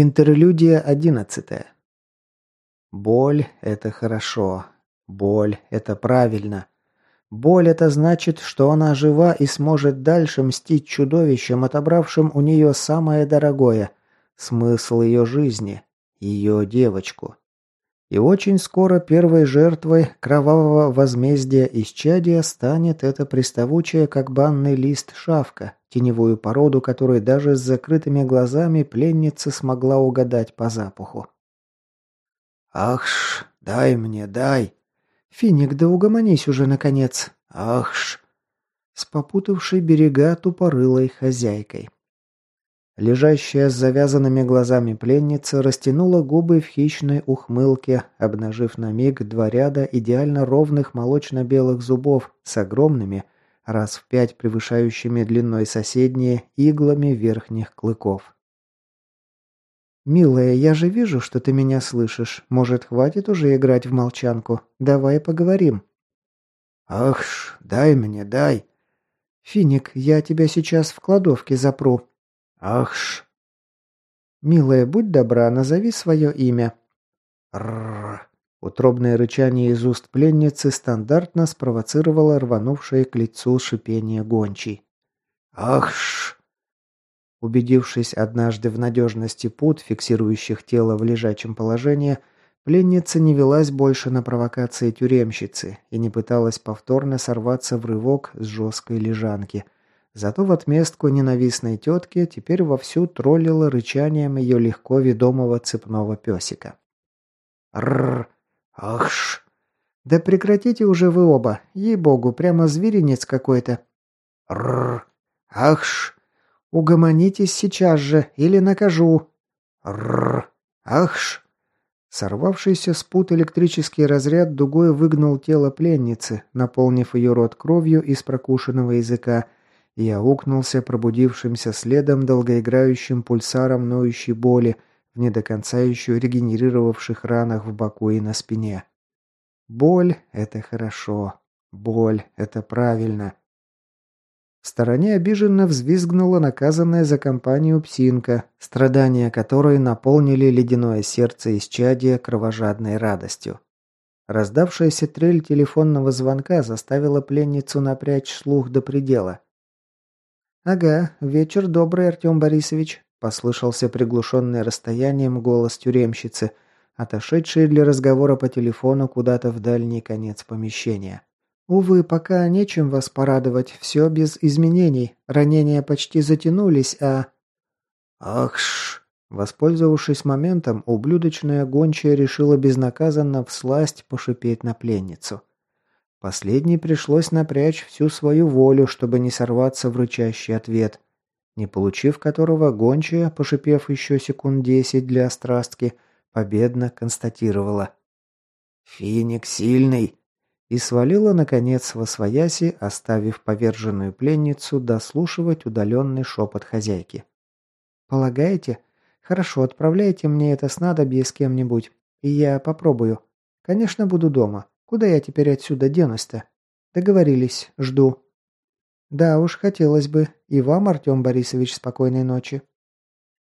Интерлюдия одиннадцатая. Боль – это хорошо. Боль – это правильно. Боль – это значит, что она жива и сможет дальше мстить чудовищам, отобравшим у нее самое дорогое – смысл ее жизни, ее девочку. И очень скоро первой жертвой кровавого возмездия исчадия станет эта приставучая, как банный лист, шавка, теневую породу, которую даже с закрытыми глазами пленница смогла угадать по запаху. «Ахш, дай мне, дай!» «Финик, да угомонись уже, наконец!» «Ахш!» С попутавшей берега тупорылой хозяйкой. Лежащая с завязанными глазами пленница растянула губы в хищной ухмылке, обнажив на миг два ряда идеально ровных молочно-белых зубов с огромными, раз в пять превышающими длиной соседние, иглами верхних клыков. «Милая, я же вижу, что ты меня слышишь. Может, хватит уже играть в молчанку? Давай поговорим». «Ах дай мне, дай!» «Финик, я тебя сейчас в кладовке запру. Ахш. Милая, будь добра, назови свое имя. Рррр. Утробное рычание из уст пленницы стандартно спровоцировало рванувшее к лицу шипение гончей. Ахш. Убедившись однажды в надежности пут, фиксирующих тело в лежачем положении, пленница не велась больше на провокации тюремщицы и не пыталась повторно сорваться в рывок с жесткой лежанки – Зато в отместку ненавистной тетке теперь вовсю троллила рычанием ее легко ведомого цепного песика. Рррр! Ахш! Да прекратите уже вы оба! Ей-богу, прямо зверинец какой-то! Рррр! Ахш! Угомонитесь сейчас же, или накажу! Рррр! Ахш! Сорвавшийся с пут электрический разряд дугой выгнал тело пленницы, наполнив ее рот кровью из прокушенного языка, и аукнулся пробудившимся следом долгоиграющим пульсаром ноющей боли в не до конца еще регенерировавших ранах в боку и на спине. Боль – это хорошо. Боль – это правильно. В стороне обиженно взвизгнула наказанная за компанию псинка, страдания которой наполнили ледяное сердце исчадия кровожадной радостью. Раздавшаяся трель телефонного звонка заставила пленницу напрячь слух до предела – «Ага, вечер добрый, Артем Борисович», – послышался приглушенный расстоянием голос тюремщицы, отошедшей для разговора по телефону куда-то в дальний конец помещения. «Увы, пока нечем вас порадовать, все без изменений. Ранения почти затянулись, а...» «Ахш!» Воспользовавшись моментом, ублюдочная гончая решила безнаказанно всласть пошипеть на пленницу. Последней пришлось напрячь всю свою волю, чтобы не сорваться в рычащий ответ, не получив которого гончая, пошипев еще секунд десять для острастки, победно констатировала. «Финик сильный!» и свалила, наконец, во свояси, оставив поверженную пленницу дослушивать удаленный шепот хозяйки. «Полагаете? Хорошо, отправляйте мне это снадобье с кем-нибудь, и я попробую. Конечно, буду дома. Куда я теперь отсюда денусь-то? Договорились, жду. Да уж, хотелось бы. И вам, Артем Борисович, спокойной ночи.